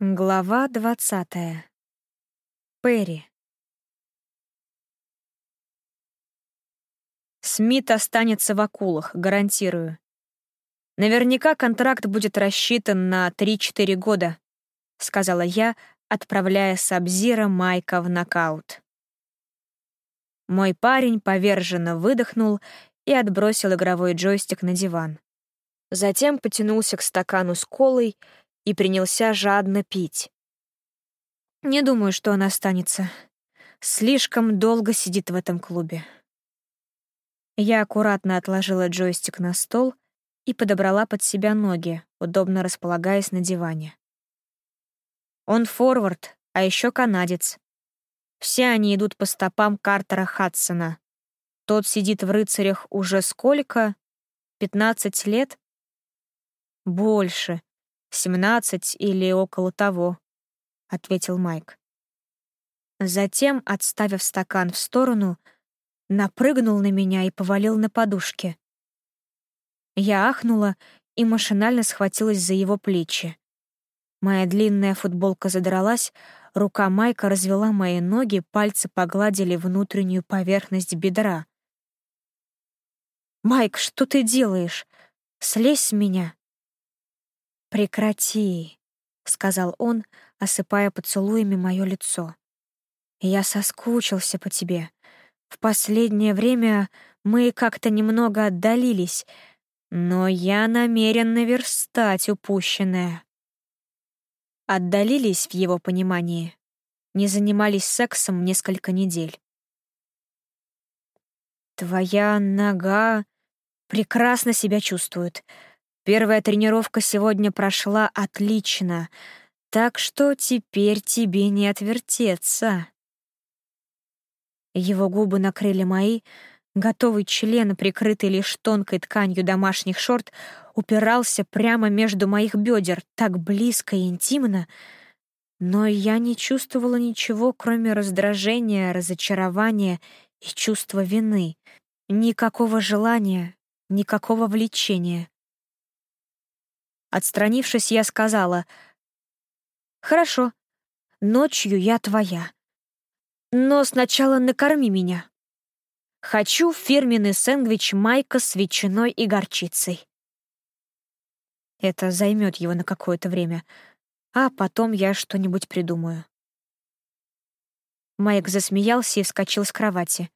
Глава двадцатая. Перри. Смит останется в акулах, гарантирую. Наверняка контракт будет рассчитан на 3-4 года, сказала я, отправляя Сабзира Майка в нокаут. Мой парень поверженно выдохнул и отбросил игровой джойстик на диван. Затем потянулся к стакану с колой и принялся жадно пить. Не думаю, что он останется. Слишком долго сидит в этом клубе. Я аккуратно отложила джойстик на стол и подобрала под себя ноги, удобно располагаясь на диване. Он форвард, а еще канадец. Все они идут по стопам Картера Хадсона. Тот сидит в рыцарях уже сколько? Пятнадцать лет? Больше. «Семнадцать или около того», — ответил Майк. Затем, отставив стакан в сторону, напрыгнул на меня и повалил на подушке. Я ахнула и машинально схватилась за его плечи. Моя длинная футболка задралась, рука Майка развела мои ноги, пальцы погладили внутреннюю поверхность бедра. «Майк, что ты делаешь? Слезь с меня!» «Прекрати», — сказал он, осыпая поцелуями мое лицо. «Я соскучился по тебе. В последнее время мы как-то немного отдалились, но я намерен наверстать упущенное». Отдалились в его понимании. Не занимались сексом несколько недель. «Твоя нога прекрасно себя чувствует», Первая тренировка сегодня прошла отлично, так что теперь тебе не отвертеться. Его губы накрыли мои, готовый член, прикрытый лишь тонкой тканью домашних шорт, упирался прямо между моих бедер, так близко и интимно, но я не чувствовала ничего, кроме раздражения, разочарования и чувства вины. Никакого желания, никакого влечения. Отстранившись, я сказала, «Хорошо, ночью я твоя. Но сначала накорми меня. Хочу фирменный сэндвич Майка с ветчиной и горчицей». Это займет его на какое-то время, а потом я что-нибудь придумаю. Майк засмеялся и вскочил с кровати.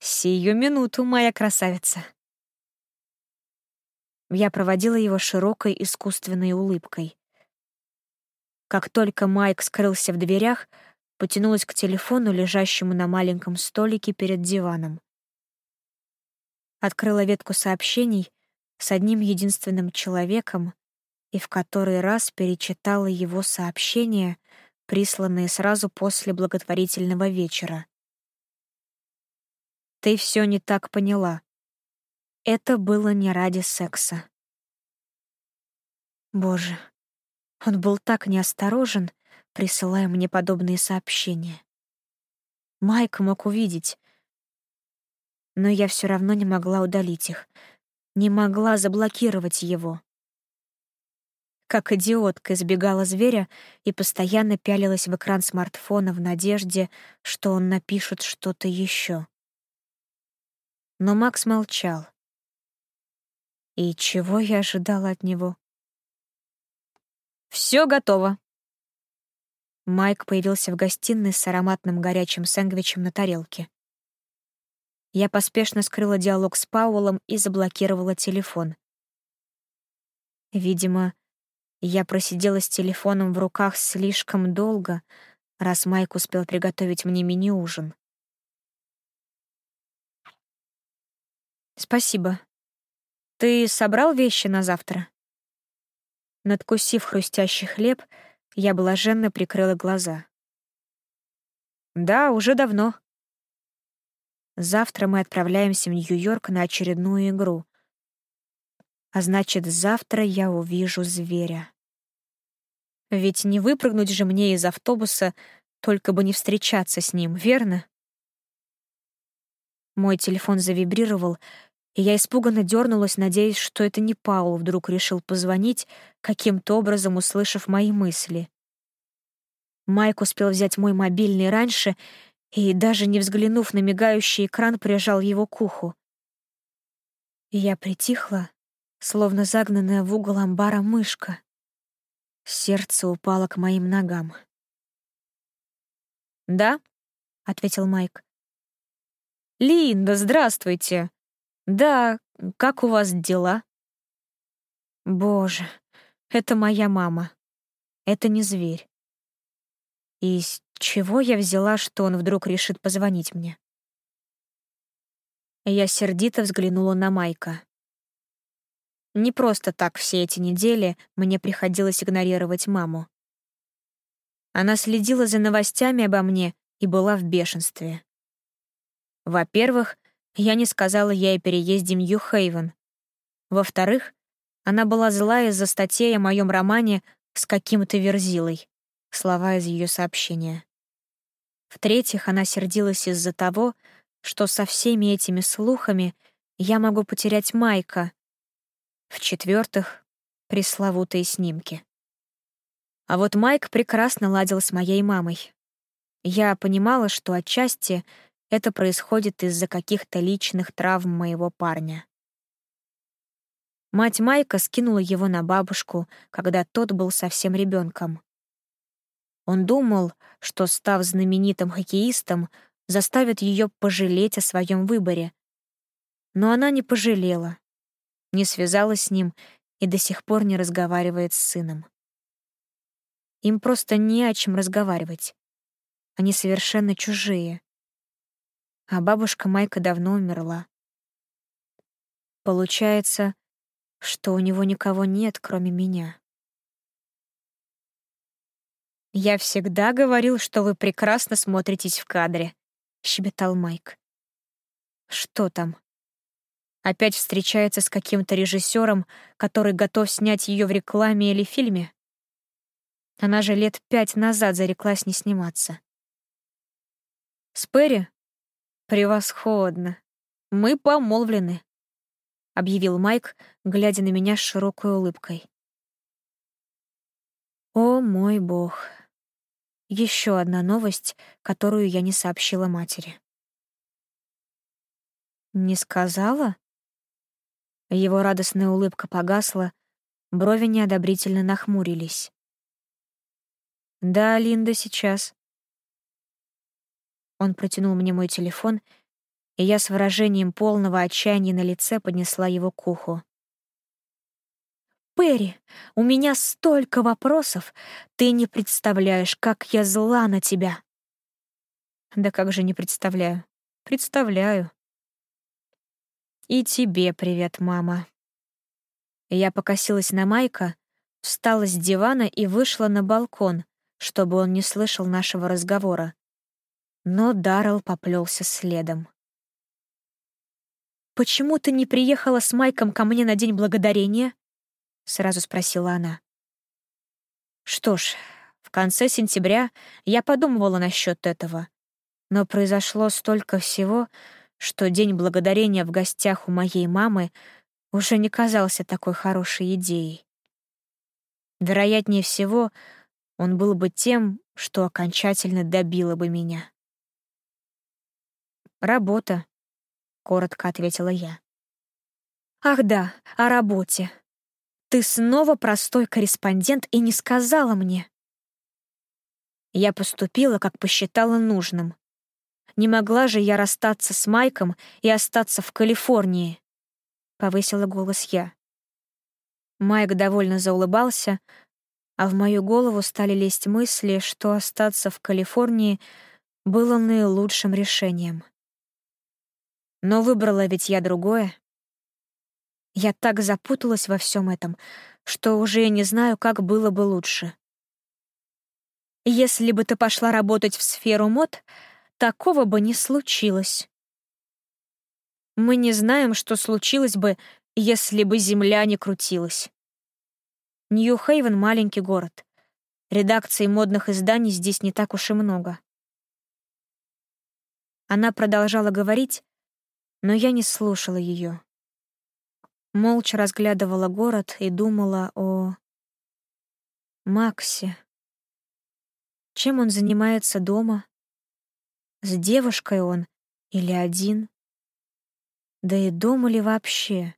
«Сию минуту, моя красавица!» Я проводила его широкой искусственной улыбкой. Как только Майк скрылся в дверях, потянулась к телефону, лежащему на маленьком столике перед диваном. Открыла ветку сообщений с одним единственным человеком и в который раз перечитала его сообщения, присланные сразу после благотворительного вечера. «Ты все не так поняла», это было не ради секса. Боже, он был так неосторожен, присылая мне подобные сообщения. Майк мог увидеть, но я все равно не могла удалить их, не могла заблокировать его. Как идиотка избегала зверя и постоянно пялилась в экран смартфона в надежде, что он напишет что-то еще. Но Макс молчал. И чего я ожидала от него? Все готово. Майк появился в гостиной с ароматным горячим сэндвичем на тарелке. Я поспешно скрыла диалог с Паулом и заблокировала телефон. Видимо, я просидела с телефоном в руках слишком долго, раз Майк успел приготовить мне мини-ужин. «Спасибо», «Ты собрал вещи на завтра?» Надкусив хрустящий хлеб, я блаженно прикрыла глаза. «Да, уже давно». Завтра мы отправляемся в Нью-Йорк на очередную игру. А значит, завтра я увижу зверя. Ведь не выпрыгнуть же мне из автобуса, только бы не встречаться с ним, верно? Мой телефон завибрировал, и я испуганно дернулась, надеясь, что это не Паул вдруг решил позвонить, каким-то образом услышав мои мысли. Майк успел взять мой мобильный раньше и, даже не взглянув на мигающий экран, прижал его к уху. я притихла, словно загнанная в угол амбара мышка. Сердце упало к моим ногам. «Да?» — ответил Майк. «Линда, здравствуйте!» «Да, как у вас дела?» «Боже, это моя мама. Это не зверь. И с чего я взяла, что он вдруг решит позвонить мне?» Я сердито взглянула на Майка. Не просто так все эти недели мне приходилось игнорировать маму. Она следила за новостями обо мне и была в бешенстве. Во-первых, я не сказала ей о переезде Нью-Хейвен. Во-вторых, она была злая из-за статей о моем романе с каким-то верзилой. Слова из ее сообщения. В-третьих, она сердилась из-за того, что со всеми этими слухами я могу потерять Майка. В-четвертых, пресловутые снимки. А вот Майк прекрасно ладил с моей мамой. Я понимала, что отчасти — это происходит из-за каких-то личных травм моего парня. Мать Майка скинула его на бабушку, когда тот был совсем ребенком. Он думал, что, став знаменитым хоккеистом, заставит ее пожалеть о своем выборе. Но она не пожалела, не связалась с ним и до сих пор не разговаривает с сыном. Им просто не о чем разговаривать. Они совершенно чужие а бабушка Майка давно умерла. Получается, что у него никого нет, кроме меня. «Я всегда говорил, что вы прекрасно смотритесь в кадре», — щебетал Майк. «Что там? Опять встречается с каким-то режиссером, который готов снять ее в рекламе или фильме? Она же лет пять назад зареклась не сниматься. С Перри «Превосходно. Мы помолвлены», — объявил Майк, глядя на меня с широкой улыбкой. «О, мой бог!» Еще одна новость, которую я не сообщила матери. «Не сказала?» Его радостная улыбка погасла, брови неодобрительно нахмурились. «Да, Линда, сейчас. Он протянул мне мой телефон, и я с выражением полного отчаяния на лице поднесла его к уху. «Перри, у меня столько вопросов! Ты не представляешь, как я зла на тебя!» «Да как же не представляю? Представляю!» «И тебе привет, мама!» Я покосилась на Майка, встала с дивана и вышла на балкон, чтобы он не слышал нашего разговора но Даррелл поплелся следом. «Почему ты не приехала с Майком ко мне на День Благодарения?» — сразу спросила она. Что ж, в конце сентября я подумывала насчет этого, но произошло столько всего, что День Благодарения в гостях у моей мамы уже не казался такой хорошей идеей. Вероятнее всего, он был бы тем, что окончательно добило бы меня. «Работа», — коротко ответила я. «Ах да, о работе. Ты снова простой корреспондент и не сказала мне». Я поступила, как посчитала нужным. Не могла же я расстаться с Майком и остаться в Калифорнии, — повысила голос я. Майк довольно заулыбался, а в мою голову стали лезть мысли, что остаться в Калифорнии было наилучшим решением. Но выбрала ведь я другое. Я так запуталась во всем этом, что уже не знаю, как было бы лучше. Если бы ты пошла работать в сферу мод, такого бы не случилось. Мы не знаем, что случилось бы, если бы Земля не крутилась. Нью-Хейвен — маленький город. Редакций модных изданий здесь не так уж и много. Она продолжала говорить, но я не слушала ее. Молча разглядывала город и думала о... Максе. Чем он занимается дома? С девушкой он или один? Да и дома ли вообще?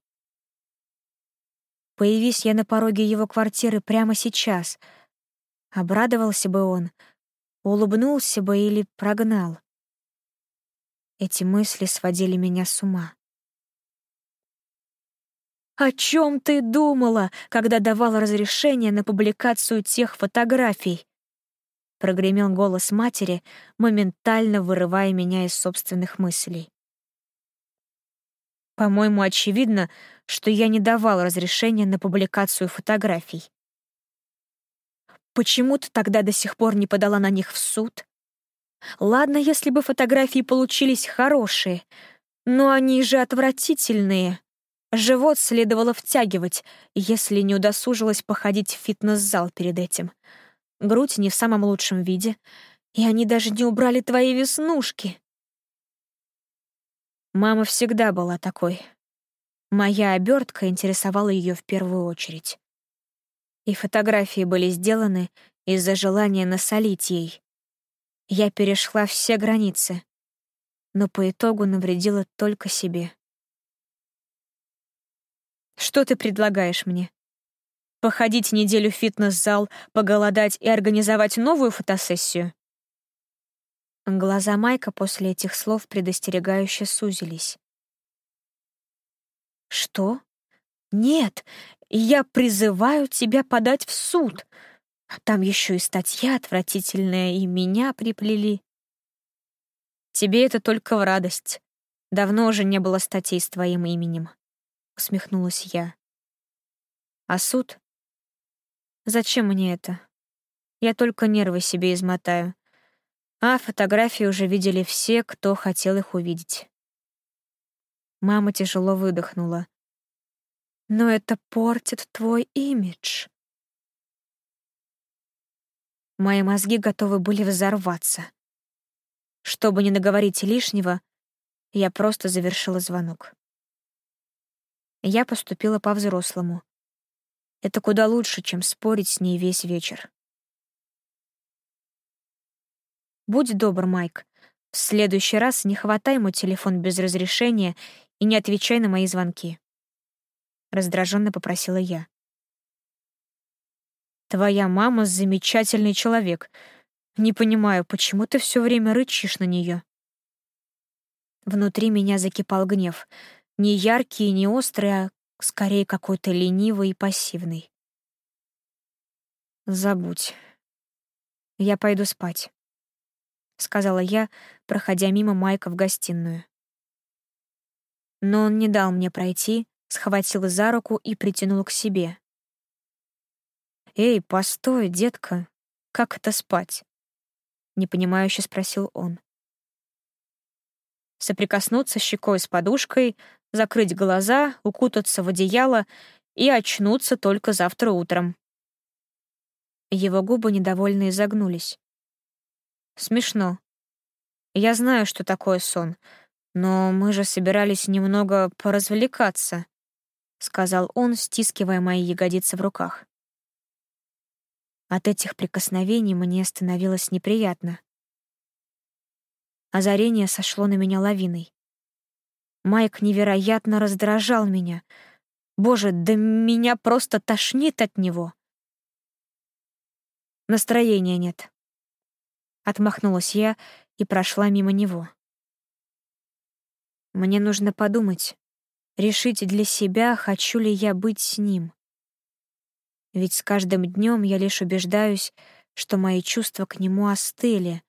Появись я на пороге его квартиры прямо сейчас, обрадовался бы он, улыбнулся бы или прогнал. Эти мысли сводили меня с ума. «О чем ты думала, когда давала разрешение на публикацию тех фотографий?» Прогремел голос матери, моментально вырывая меня из собственных мыслей. По-моему, очевидно, что я не давал разрешения на публикацию фотографий. Почему ты тогда до сих пор не подала на них в суд? Ладно, если бы фотографии получились хорошие, но они же отвратительные. Живот следовало втягивать, если не удосужилась походить в фитнес-зал перед этим. Грудь не в самом лучшем виде, и они даже не убрали твои веснушки. Мама всегда была такой. Моя обертка интересовала ее в первую очередь. И фотографии были сделаны из-за желания насолить ей. Я перешла все границы, но по итогу навредила только себе. Что ты предлагаешь мне? Походить неделю в фитнес-зал, поголодать и организовать новую фотосессию? Глаза Майка после этих слов предостерегающе сузились. «Что? Нет, я призываю тебя подать в суд. Там еще и статья отвратительная, и меня приплели». «Тебе это только в радость. Давно уже не было статей с твоим именем», — усмехнулась я. «А суд? Зачем мне это? Я только нервы себе измотаю. А фотографии уже видели все, кто хотел их увидеть. Мама тяжело выдохнула. «Но это портит твой имидж». Мои мозги готовы были взорваться. Чтобы не наговорить лишнего, я просто завершила звонок. Я поступила по-взрослому. Это куда лучше, чем спорить с ней весь вечер. Будь добр, Майк. В следующий раз не хватай мой телефон без разрешения и не отвечай на мои звонки. Раздраженно попросила я. Твоя мама — замечательный человек. Не понимаю, почему ты все время рычишь на нее. Внутри меня закипал гнев. Не яркий и не острый, а скорее какой-то ленивый и пассивный. Забудь. Я пойду спать. — сказала я, проходя мимо Майка в гостиную. Но он не дал мне пройти, схватил за руку и притянул к себе. «Эй, постой, детка, как это спать?» — непонимающе спросил он. Соприкоснуться щекой с подушкой, закрыть глаза, укутаться в одеяло и очнуться только завтра утром. Его губы недовольно изогнулись. Смешно. Я знаю, что такое сон, но мы же собирались немного поразвлекаться, сказал он, стискивая мои ягодицы в руках. От этих прикосновений мне становилось неприятно. Озарение сошло на меня лавиной. Майк невероятно раздражал меня. Боже, да меня просто тошнит от него. Настроения нет. Отмахнулась я и прошла мимо него. Мне нужно подумать, решить для себя, хочу ли я быть с ним. Ведь с каждым днем я лишь убеждаюсь, что мои чувства к нему остыли,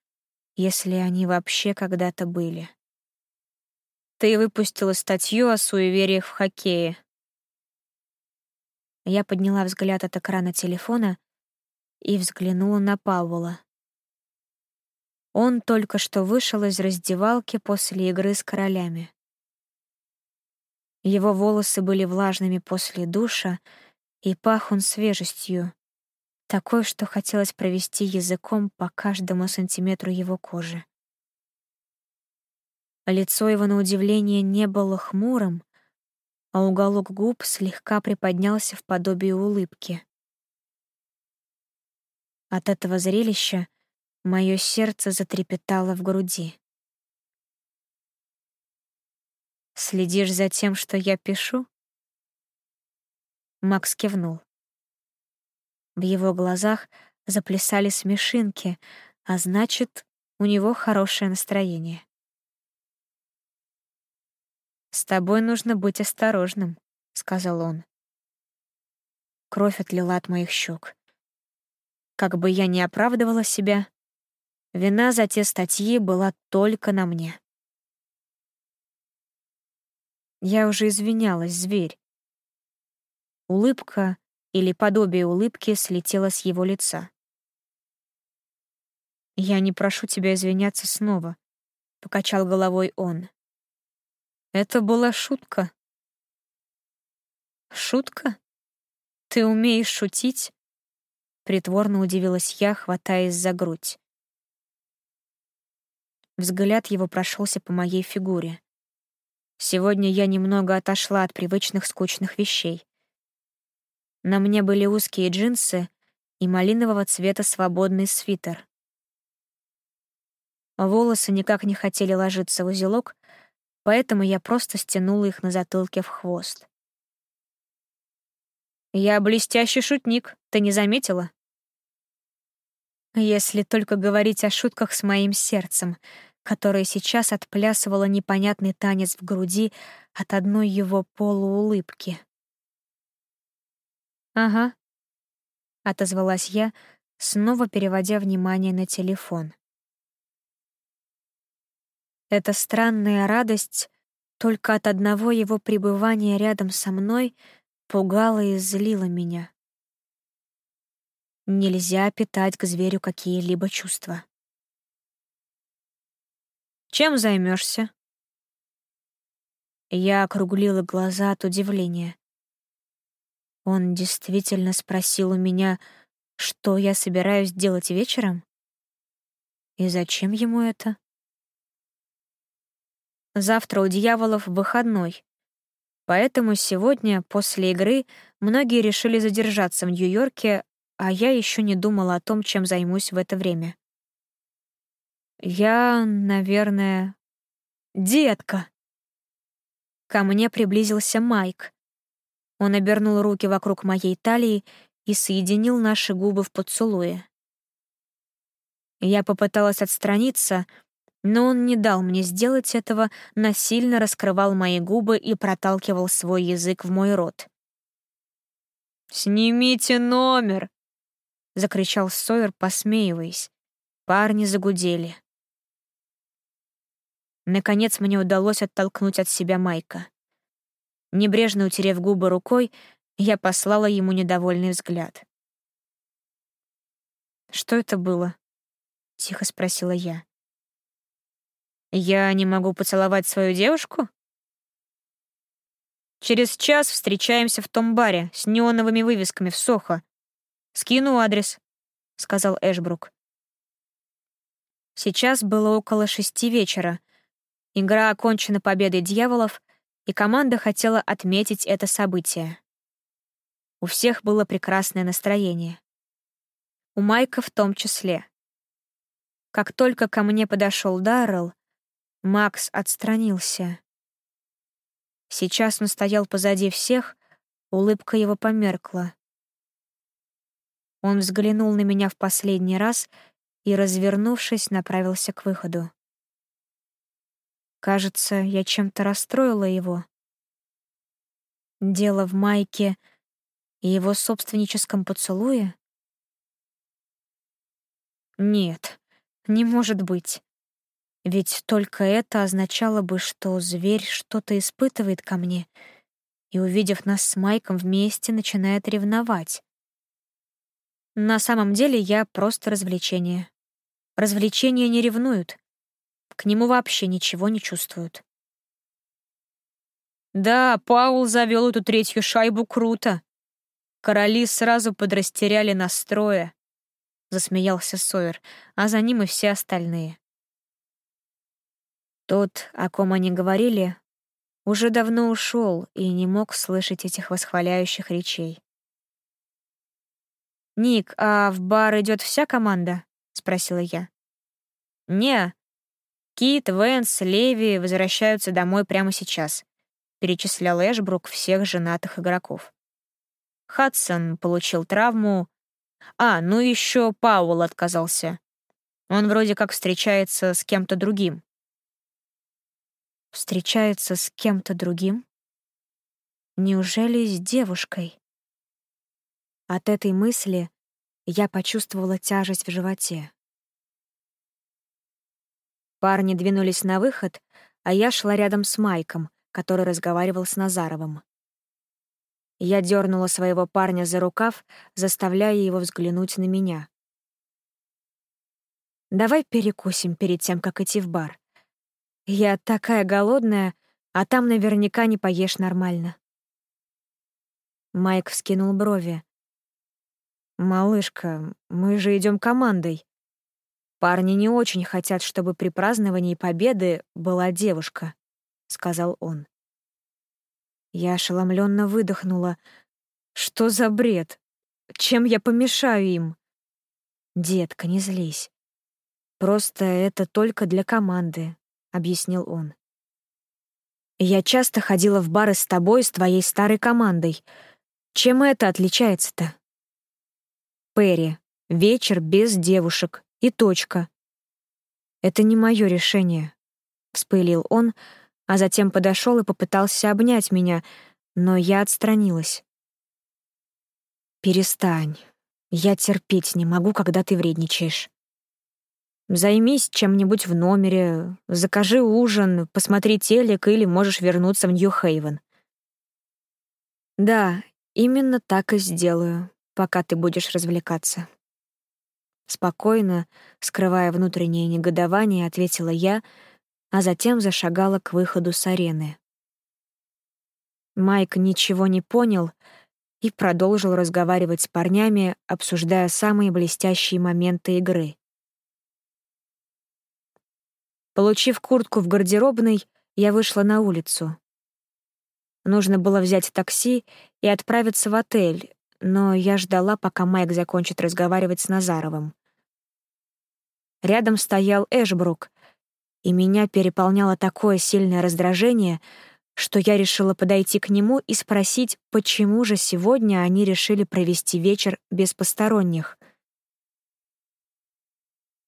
если они вообще когда-то были. Ты выпустила статью о суевериях в хоккее. Я подняла взгляд от экрана телефона и взглянула на Пауэлла. Он только что вышел из раздевалки после игры с королями. Его волосы были влажными после душа, и пах он свежестью, такой, что хотелось провести языком по каждому сантиметру его кожи. Лицо его, на удивление, не было хмурым, а уголок губ слегка приподнялся в подобие улыбки. От этого зрелища мое сердце затрепетало в груди. «Следишь за тем, что я пишу?» Макс кивнул. В его глазах заплясали смешинки, а значит, у него хорошее настроение. «С тобой нужно быть осторожным», — сказал он. Кровь отлила от моих щек. Как бы я ни оправдывала себя, вина за те статьи была только на мне. Я уже извинялась, зверь. Улыбка или подобие улыбки слетела с его лица. «Я не прошу тебя извиняться снова», — покачал головой он. «Это была шутка». «Шутка? Ты умеешь шутить?» Притворно удивилась я, хватаясь за грудь. Взгляд его прошелся по моей фигуре. Сегодня я немного отошла от привычных скучных вещей. На мне были узкие джинсы и малинового цвета свободный свитер. Волосы никак не хотели ложиться в узелок, поэтому я просто стянула их на затылке в хвост. «Я блестящий шутник, ты не заметила?» Если только говорить о шутках с моим сердцем, которое сейчас отплясывало непонятный танец в груди от одной его полуулыбки. «Ага», — отозвалась я, снова переводя внимание на телефон. Эта странная радость только от одного его пребывания рядом со мной пугала и злила меня. Нельзя питать к зверю какие-либо чувства. «Чем займешься? Я округлила глаза от удивления. Он действительно спросил у меня, что я собираюсь делать вечером? И зачем ему это? Завтра у дьяволов выходной, поэтому сегодня, после игры, многие решили задержаться в Нью-Йорке, а я еще не думала о том, чем займусь в это время. Я, наверное... Детка! Ко мне приблизился Майк. Он обернул руки вокруг моей талии и соединил наши губы в поцелуе. Я попыталась отстраниться, но он не дал мне сделать этого, насильно раскрывал мои губы и проталкивал свой язык в мой рот. «Снимите номер!» — закричал Сойер, посмеиваясь. Парни загудели. Наконец мне удалось оттолкнуть от себя Майка. Небрежно утерев губы рукой, я послала ему недовольный взгляд. «Что это было?» — тихо спросила я. «Я не могу поцеловать свою девушку?» «Через час встречаемся в том баре с неоновыми вывесками в Сохо. Скину адрес», — сказал Эшбрук. Сейчас было около шести вечера. Игра окончена победой дьяволов, и команда хотела отметить это событие. У всех было прекрасное настроение. У Майка в том числе. Как только ко мне подошел Даррелл, Макс отстранился. Сейчас он стоял позади всех, улыбка его померкла. Он взглянул на меня в последний раз и, развернувшись, направился к выходу. Кажется, я чем-то расстроила его. Дело в Майке и его собственническом поцелуе? Нет, не может быть. Ведь только это означало бы, что зверь что-то испытывает ко мне и, увидев нас с Майком вместе, начинает ревновать. На самом деле я просто развлечение. Развлечения не ревнуют. К нему вообще ничего не чувствуют. Да, Паул завел эту третью шайбу круто. Короли сразу подрастеряли настроя. Засмеялся Сойер, а за ним и все остальные. Тот, о ком они говорили, уже давно ушел и не мог слышать этих восхваляющих речей. «Ник, а в бар идет вся команда?» — спросила я. «Не. Кит, Вэнс, Леви возвращаются домой прямо сейчас», — перечислял Эшбрук всех женатых игроков. Хадсон получил травму. А, ну еще Пауэлл отказался. Он вроде как встречается с кем-то другим. Встречается с кем-то другим? Неужели с девушкой? От этой мысли я почувствовала тяжесть в животе. Парни двинулись на выход, а я шла рядом с Майком, который разговаривал с Назаровым. Я дернула своего парня за рукав, заставляя его взглянуть на меня. «Давай перекусим перед тем, как идти в бар. Я такая голодная, а там наверняка не поешь нормально». Майк вскинул брови. «Малышка, мы же идем командой. Парни не очень хотят, чтобы при праздновании победы была девушка», — сказал он. Я ошеломленно выдохнула. «Что за бред? Чем я помешаю им?» «Детка, не злись. Просто это только для команды», — объяснил он. «Я часто ходила в бары с тобой, с твоей старой командой. Чем это отличается-то?» Перри. Вечер без девушек. И точка. Это не мое решение, вспылил он, а затем подошел и попытался обнять меня, но я отстранилась. Перестань. Я терпеть не могу, когда ты вредничаешь. Займись чем-нибудь в номере, закажи ужин, посмотри телек или можешь вернуться в Нью-Хейвен. Да, именно так и сделаю пока ты будешь развлекаться. Спокойно, скрывая внутреннее негодование, ответила я, а затем зашагала к выходу с арены. Майк ничего не понял и продолжил разговаривать с парнями, обсуждая самые блестящие моменты игры. Получив куртку в гардеробной, я вышла на улицу. Нужно было взять такси и отправиться в отель, но я ждала, пока Майк закончит разговаривать с Назаровым. Рядом стоял Эшбрук, и меня переполняло такое сильное раздражение, что я решила подойти к нему и спросить, почему же сегодня они решили провести вечер без посторонних.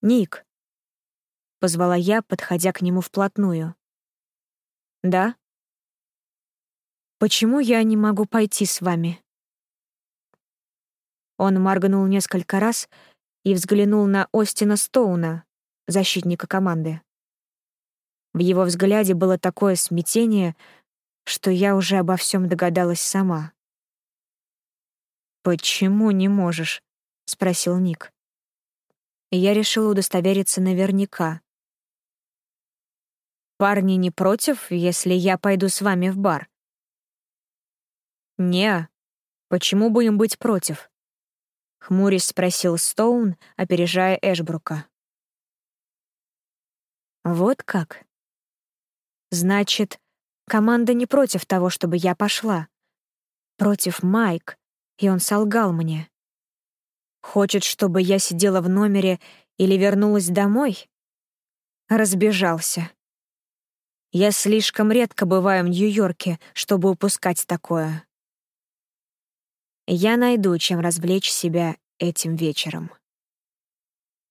«Ник», — позвала я, подходя к нему вплотную. «Да?» «Почему я не могу пойти с вами?» Он моргнул несколько раз и взглянул на Остина Стоуна, защитника команды. В его взгляде было такое смятение, что я уже обо всем догадалась сама. «Почему не можешь?» — спросил Ник. я решила удостовериться наверняка. «Парни не против, если я пойду с вами в бар?» «Не, почему бы им быть против?» — хмурясь спросил Стоун, опережая Эшбрука. «Вот как? Значит, команда не против того, чтобы я пошла. Против Майк, и он солгал мне. Хочет, чтобы я сидела в номере или вернулась домой? Разбежался. Я слишком редко бываю в Нью-Йорке, чтобы упускать такое. Я найду, чем развлечь себя этим вечером.